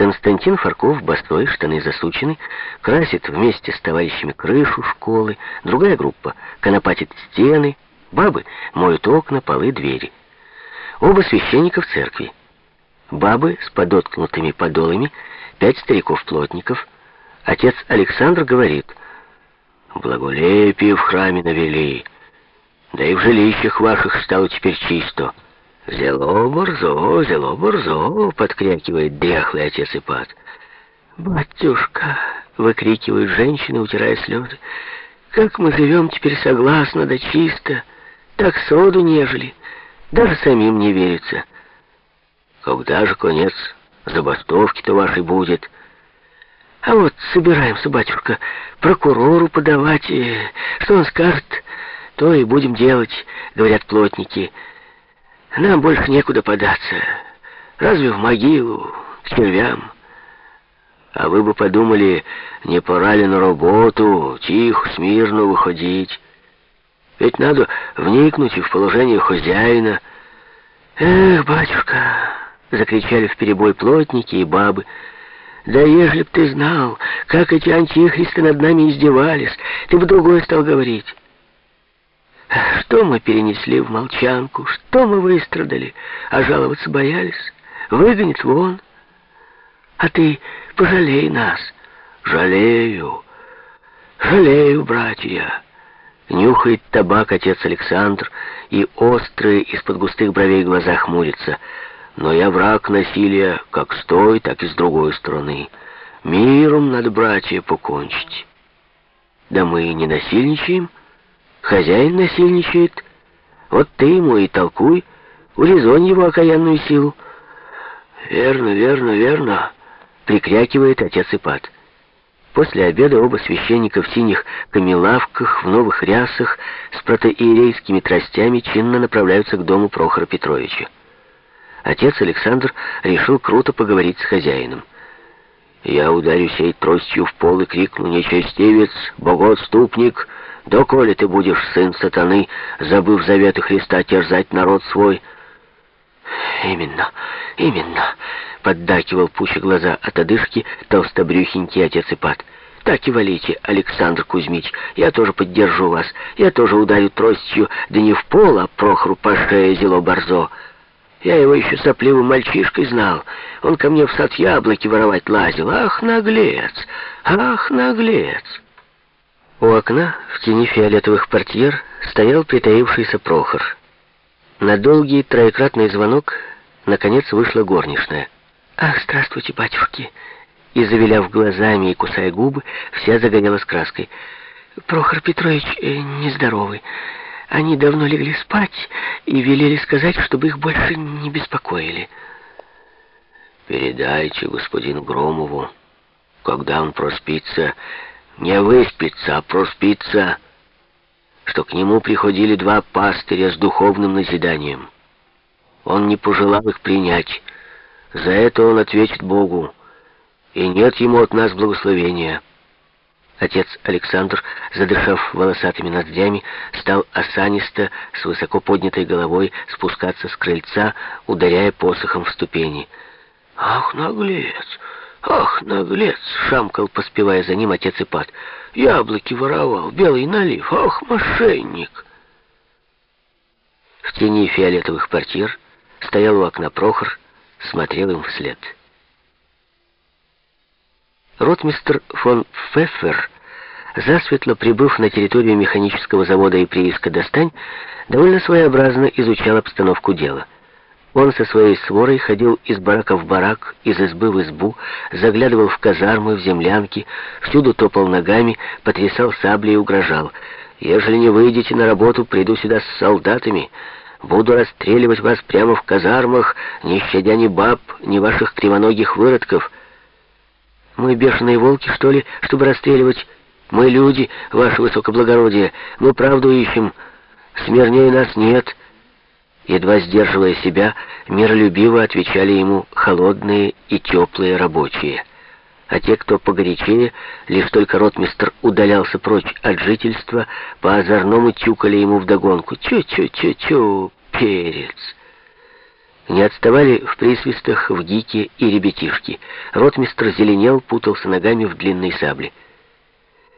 Константин Фарков, босой, штаны засучены, красит вместе с товарищами крышу школы, другая группа конопатит стены, бабы моют окна, полы, двери. Оба священника в церкви. Бабы с подоткнутыми подолами, пять стариков-плотников. Отец Александр говорит, «Благолепие в храме навели, да и в жилищах ваших стало теперь чисто». «Зело борзо, зело борзо!» — подкрякивает дряхлый отец Ипат. «Батюшка!» — выкрикивают женщины, утирая слезы. «Как мы живем теперь согласно да чисто, так сроду нежели, даже самим не верится». «Когда же конец забастовки-то вашей будет?» «А вот собираемся, батюшка, прокурору подавать, что он скажет, то и будем делать», — говорят плотники. Нам больше некуда податься. Разве в могилу, к червям? А вы бы подумали, не пора ли на работу, тихо, смирно выходить. Ведь надо вникнуть и в положение хозяина. Эх, батюшка, закричали в перебой плотники и бабы. Да ежели б ты знал, как эти антихристы над нами издевались, ты бы другое стал говорить. Что мы перенесли в молчанку, что мы выстрадали, а жаловаться боялись. Выгонит вон. А ты пожалей нас. Жалею, жалею, братья. Нюхает табак отец Александр, и острые из-под густых бровей глаза хмурятся. Но я враг насилия как с той, так и с другой стороны. Миром надо, братья, покончить. Да мы не насильничаем, — Хозяин насильничает. Вот ты ему и толкуй, урезонь его окаянную силу. Верно, верно, верно, прикрякивает отец Ипат. После обеда оба священника в синих камелавках, в новых рясах, с протоиерейскими тростями чинно направляются к дому Прохора Петровича. Отец Александр решил круто поговорить с хозяином. «Я ударю сей тростью в пол и крикну, нечестивец, богоотступник!» Доколе ты будешь, сын сатаны, забыв заветы Христа, терзать народ свой?» «Именно, именно», — поддакивал пуще глаза от одышки толстобрюхенький отец Ипат. «Так и валите, Александр Кузьмич, я тоже поддержу вас, я тоже ударю тростью, да не в пол, а Прохору по шее зело борзо. Я его еще сопливым мальчишкой знал, он ко мне в сад яблоки воровать лазил. Ах, наглец, ах, наглец!» У окна, в тени фиолетовых портьер, стоял притаившийся Прохор. На долгий троекратный звонок, наконец, вышла горничная. «Ах, здравствуйте, батюшки!» И, завиляв глазами и кусая губы, вся загорелась краской. «Прохор Петрович э, нездоровый. Они давно легли спать и велели сказать, чтобы их больше не беспокоили». «Передайте господину Громову, когда он проспится, не выспится, а проспится, что к нему приходили два пастыря с духовным назиданием. Он не пожелал их принять. За это он ответит Богу. И нет ему от нас благословения. Отец Александр, задышав волосатыми ноздрями, стал осанисто, с высоко поднятой головой, спускаться с крыльца, ударяя посохом в ступени. «Ах, наглец! «Ах, наглец!» — шамкал, поспевая за ним отец Ипат. «Яблоки воровал, белый налив! Ах, мошенник!» В тени фиолетовых портьер стоял у окна Прохор, смотрел им вслед. Ротмистр фон Пфеффер, засветло прибыв на территорию механического завода и прииска «Достань», довольно своеобразно изучал обстановку дела — он со своей сворой ходил из барака в барак, из избы в избу, заглядывал в казармы, в землянки, всюду топал ногами, потрясал саблей и угрожал. «Ежели не выйдете на работу, приду сюда с солдатами. Буду расстреливать вас прямо в казармах, не щадя ни баб, ни ваших кривоногих выродков». «Мы бешеные волки, что ли, чтобы расстреливать? Мы люди, ваше высокоблагородие, мы правду ищем. Смирнее нас нет». Едва сдерживая себя, миролюбиво отвечали ему холодные и теплые рабочие. А те, кто погорячее, лишь только ротмистр удалялся прочь от жительства, по озорному тюкали ему вдогонку. «Чу-чу-чу-чу, перец!» Не отставали в присвистах в гике и ребятишки. Ротмистр зеленел, путался ногами в длинной сабле.